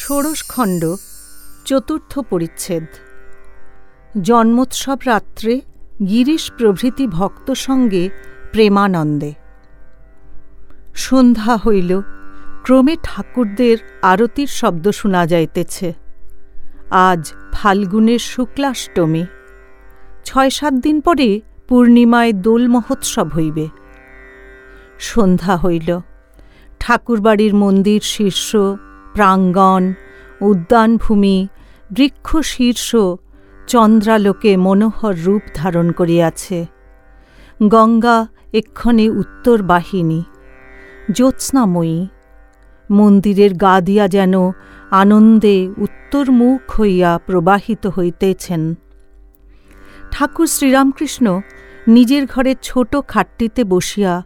ষোড়শখণ্ড চতুর্থ পরিচ্ছেদ। জন্মোৎসব রাত্রে গিরিশ প্রভৃতি ভক্ত সঙ্গে প্রেমানন্দে। সন্ধ্যা হইল, ক্রমে ঠাকুরদের আরতির শব্দ শোনা যাইতেছে। আজ ফাল্গুনের শুক্লাষ্টমী। ছয় সাত দিন পরে পূর্ণিমায় দোল মহোৎসব হইবে। সন্ধ্যা হইল, ঠাকুরবাড়ির মন্দির শীর্ষ প্রাঙ্গণ, উদ্যানভূমি বৃক্ষ শীর্ষ চন্দ্রালোকে মনোহর রূপ ধারণ করিয়াছে। গঙ্গা এক্ষণে উত্তর বাহিনী। জ্যোৎস্নাময়ী, মন্দিরের গা দিয়া যেন আনন্দে উত্তরমুখ হইয়া প্রবাহিত হইতেছেন। ঠাকুর শ্রীরামকৃষ্ণ নিজের ঘরে ছোট খাটটিতে বসিয়া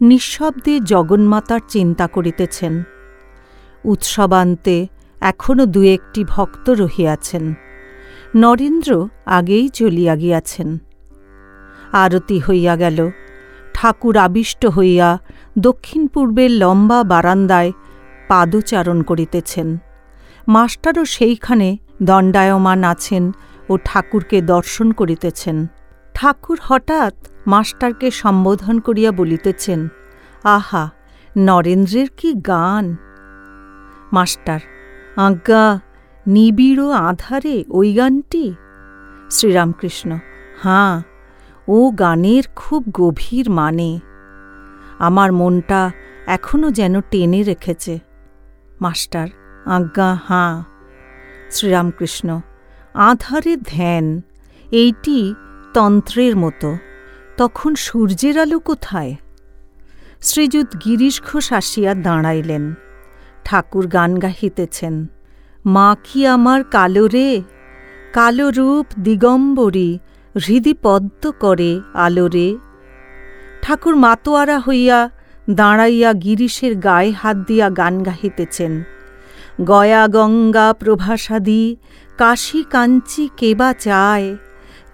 নিঃশব্দে জগন্মাতার চিন্তা করিতেছেন। উৎসবান্তে এখনও দু একটি ভক্ত রহিয়াছেন। নরেন্দ্র আগেই চলিয়া গিয়াছেন। আরতি হইয়া গেল। ঠাকুর আবিষ্ট হইয়া দক্ষিণ পূর্বের লম্বা বারান্দায় পাদচারণ করিতেছেন। মাস্টারও সেইখানে দণ্ডায়মান আছেন ও ঠাকুরকে দর্শন করিতেছেন। ঠাকুর হঠাৎ মাস্টারকে সম্বোধন করিয়া বলিতেছেন, আহা, নরেন্দ্রের কি গান! মাস্টার। আজ্ঞা, নিবিড় আধারে ওই গানটি? শ্রীরামকৃষ্ণ, হাঁ, ও গানের খুব গভীর মানে। আমার মনটা এখনও যেন টেনে রেখেছে। মাস্টার, আজ্ঞা, হাঁ। শ্রীরামকৃষ্ণ, আধারে ধ্যান, এইটি তন্ত্রের মতো। তখন সূর্যের আলো কোথায়? শ্রীযুত গিরিশ ঘোষ আসিয়া দাঁড়াইলেন। ঠাকুর গান গাহিতেছেন। মা কি আমার কালো রে? কালো রূপ দিগম্বরী হৃদি পদ্ম করে আলোরে ঠাকুর মাতোয়ারা হইয়া দাঁড়াইয়া গিরিশের গায়ে হাত দিয়া গান গাহিতেছেন। গয়া গঙ্গা প্রভাসাদি, কাশী কাঞ্চি কেবা চায়?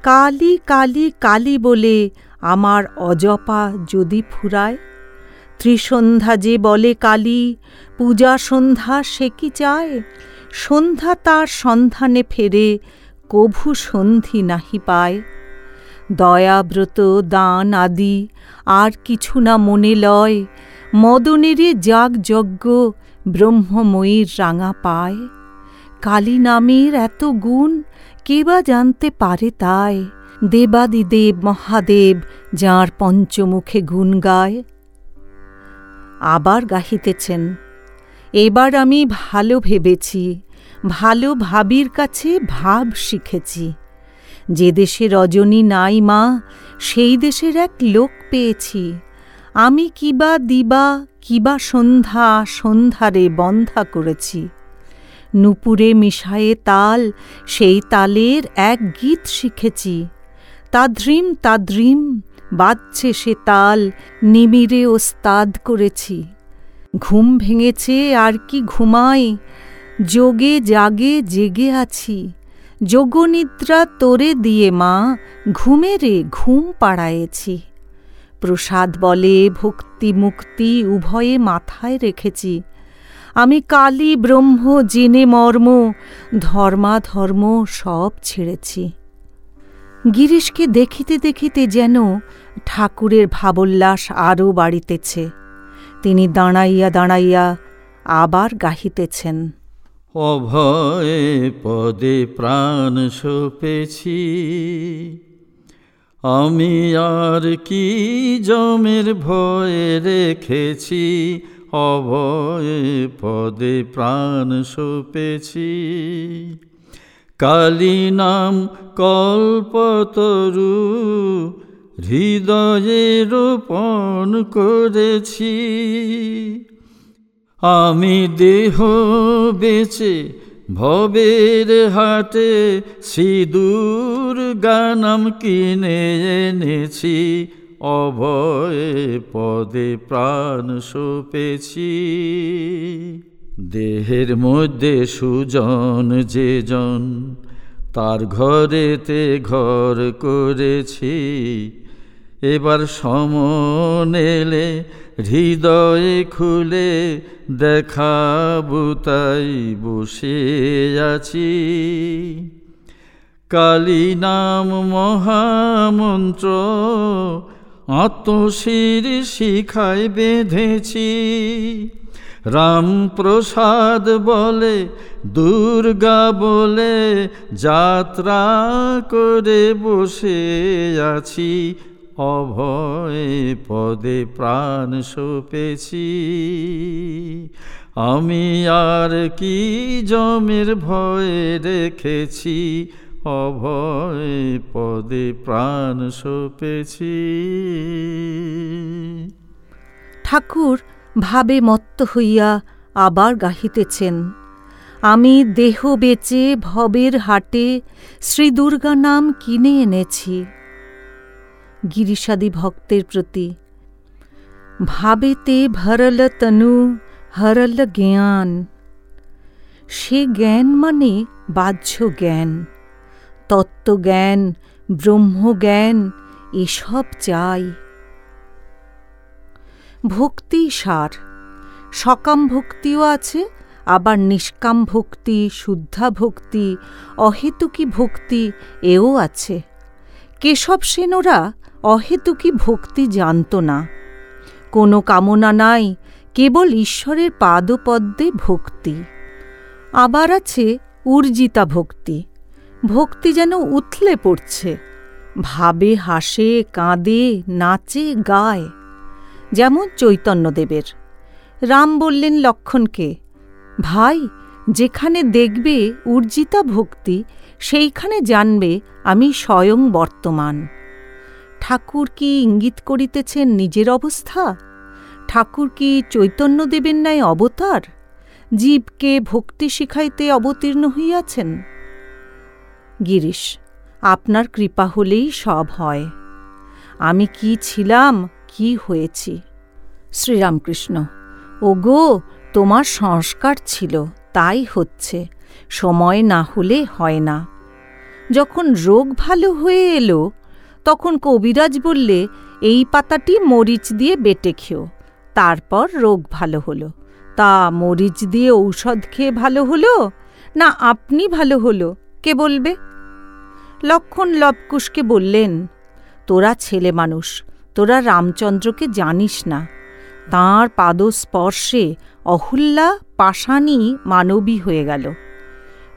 কালি কালি কালি বলে আমার অজপা যদি ফুরায়? ত্রিসন্ধ্যা যে বলে কালী, পূজা সন্ধ্যা সে কি চায়? সন্ধ্যা তার সন্ধানে ফেরে, কভু সন্ধি নাহি পায়। দয়াব্রত, দান আদি আর কিছু না মনে লয়, মদনেরে যাগ যজ্ঞ ব্রহ্মময়ীর রাঙা পায়। কালী নামের এত গুণ, কে বা জানতে পারে তাই? দেবাদিদেব মহাদেব, যাঁর পঞ্চমুখে গুণ গায় আবার গাহিতেছেন। এবার আমি ভালো ভেবেছি, ভালো ভাবির কাছে ভাব শিখেছি। যে দেশে রজনী নাই মা, সেই দেশের এক লোক পেয়েছি। আমি কিবা দিবা, কিবা সন্ধ্যা, সন্ধ্যারে বন্ধা করেছি। নুপুরে মিশায়ে তাল, সেই তালের এক গীত শিখেছি। তাদ্রিম তাদ্রিম বাজছে সে তাল নিমিরে ওস্তাদ করেছি। ঘুম ভেঙেছে আর কি ঘুমাই, যোগে জাগে জেগে আছি। যোগনিদ্রা তোরে দিয়ে মা ঘুমেরে ঘুম পাড়ায়েছি। প্রসাদ বলে ভক্তি মুক্তি উভয়ে মাথায় রেখেছি। আমি কালী ব্রহ্ম, জেনে মর্ম, ধর্মাধর্ম সব ছেড়েছি। গিরিশকে দেখিতে দেখিতে যেন ঠাকুরের ভাবোল্লাস আরও বাড়িতেছে। তিনি দাঁড়াইয়া দাঁড়াইয়া আবার গাহিতেছেন। অভয়ে পদে প্রাণ সোপেছি। আমি আর কি জমের ভয়ে রেখেছি? অভয়ে পদে প্রাণ সোপেছি। কালী নাম কল্পতরু হৃদয়ে রোপণ করেছি। আমি দেহ বেচে ভবের হাটে সিঁদুর গানাম কিনে এনেছি। অভয়ে পদে প্রাণ সোপেছি। দেহের মধ্যে সুজন যে জন তার ঘরেতে ঘর করেছি। এবার সমন এলে হৃদয়ে খুলে দেখাবো তাই বসে আছি। কালী নাম মহামন্ত্র আত্মশির শিখায় বেঁধেছি। রামপ্রসাদ বলে, দুর্গা বলে, যাত্রা করে বসে আছি। অভয় পদে প্রাণ সোপেছি। আমি আর কি জমের ভয়ে রেখেছি? অভয় পদে প্রাণ সোপেছি। ঠাকুর ভাবে মত্ত হইয়া আবার গাহিতেছেন। আমি দেহ বেচে ভবের হাটে শ্রী দুর্গা নাম কিনে এনেছি। গিরিশাদি ভক্তের প্রতি। ভাবেতে ভরল তনু, হরল জ্ঞান। সে জ্ঞান মানে বাহ্য জ্ঞান। তত্ত্বজ্ঞান, ব্রহ্মজ্ঞান, এসব চাই। ভক্তি সার। সকাম ভক্তিও আছে, আবার নিষ্কাম ভক্তি, শুদ্ধা ভক্তি, অহেতুকী ভক্তি, এও আছে। কেশব সেনরা অহেতুকী ভক্তি জানত না। কোনো কামনা নাই, কেবল ঈশ্বরের পাদপদ্মে ভক্তি। আবার আছে উর্জিতা ভক্তি। ভক্তি যেন উথলে পড়ছে। ভাবে, হাসে, কাঁদে, নাচে, গায়। যেমন চৈতন্যদেবের। রাম বললেন লক্ষণকে, ভাই, যেখানে দেখবে উর্জিতা ভক্তি, সেইখানে জানবে আমি স্বয়ং বর্তমান। ঠাকুর কি ইঙ্গিত করিতেছেন নিজের অবস্থা? ঠাকুর কি চৈতন্যদেবের ন্যায় অবতার? জীবকে ভক্তি শিখাইতে অবতীর্ণ হইয়াছেন? গিরিশ, আপনার কৃপা হলেই সব হয়। আমি কি ছিলাম, কি হয়েছি? শ্রীরামকৃষ্ণ, ওগো, তোমার সংস্কার ছিল, তাই হচ্ছে, সময় না হলে হয় না। যখন রোগ ভালো হয়ে এলো তখন কবিরাজ বললে, এই পাতাটি মরিচ দিয়ে বেটে খেও। তারপর রোগ ভালো হলো। তা মরিচ দিয়ে ঔষধ খেয়ে ভালো হলো? না আপনি ভালো হলো? কে বলবে? লক্ষণ লবকুশকে বললেন, তোরা ছেলে মানুষ, তোরা রামচন্দ্রকে জানিস না। তাঁর পাদস্পর্শে অহুল্লা পাষাণী মানবী হয়ে গেল।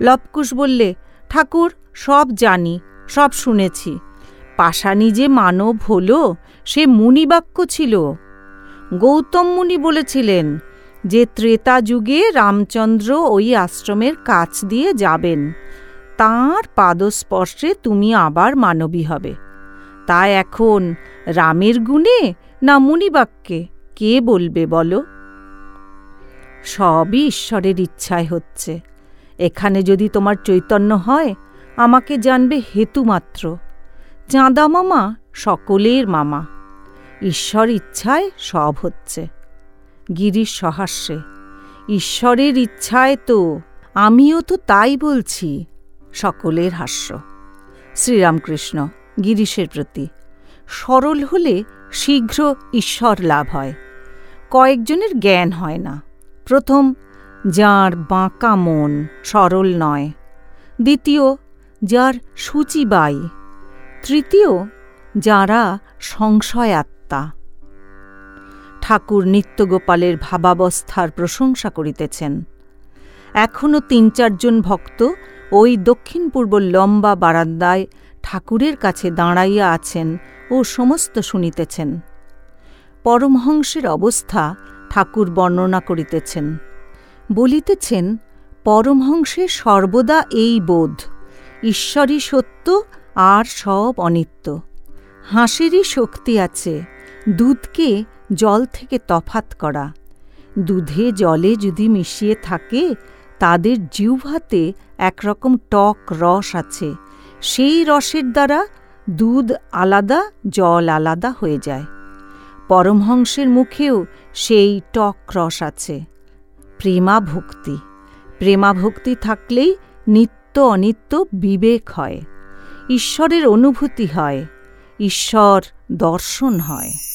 লবকুশ বললে, ঠাকুর, সব জানি, সব শুনেছি। পাষাণী যে মানব হল, সে মুনিবাক্য ছিল। গৌতম মুনি বলেছিলেন যে, ত্রেতা যুগে রামচন্দ্র ওই আশ্রমের কাছ দিয়ে যাবেন। তাঁর পাদস্পর্শে তুমি আবার মানবী হবে। তা এখন রামের গুণে না মুনিবাক্যে? কে বলবে বলো? সবই ঈশ্বরের ইচ্ছায় হচ্ছে। এখানে যদি তোমার চৈতন্য হয়, আমাকে জানবে হেতু মাত্র। চাঁদা মামা সকলের মামা। ঈশ্বর ইচ্ছায় সব হচ্ছে। গিরিশ সহাস্যে, ঈশ্বরের ইচ্ছায় তো আমিও তো তাই বলছি, সকলের হাস্য। শ্রীরামকৃষ্ণ, গিরিশের প্রতি, সরল হলে শীঘ্র ঈশ্বর লাভ হয়। কয়েকজনের জ্ঞান হয় না। প্রথম, যার বাঁকা মন সরল নয়। দ্বিতীয়, যার সূচিবাই তৃতীয়, যারা সংশয় আত্মা ঠাকুর নিত্যগোপালের ভাবাবস্থার প্রশংসা করিতেছেন। এখনও তিন চারজন ভক্ত ওই দক্ষিণ পূর্ব লম্বা বারান্দায় ঠাকুরের কাছে দাঁড়াইয়া আছেন ও সমস্ত শুনিতেছেন। পরমহংসের অবস্থা ঠাকুর বর্ণনা করিতেছেন। বলিতেছেন পরমহংসের সর্বদা এই বোধ, ঈশ্বরই সত্য আর সব অনিত্য। হাঁসেরই শক্তি আছে, দুধকে জল থেকে তফাত করা। দুধে জলে যদি মিশিয়ে থাকে, তাদের জিহ্বাতে একরকম টক রস আছে। সেই রসের দ্বারা দুধ আলাদা, জল আলাদা হয়ে যায়। পরমহংসের মুখেও সেই টক রস আছে। প্রেমা ভক্তি প্রেমা ভক্তি থাকলেই নিত্য অনিত্য বিবেক হয়। ঈশ্বরের অনুভূতি হয় ঈশ্বর দর্শন হয়।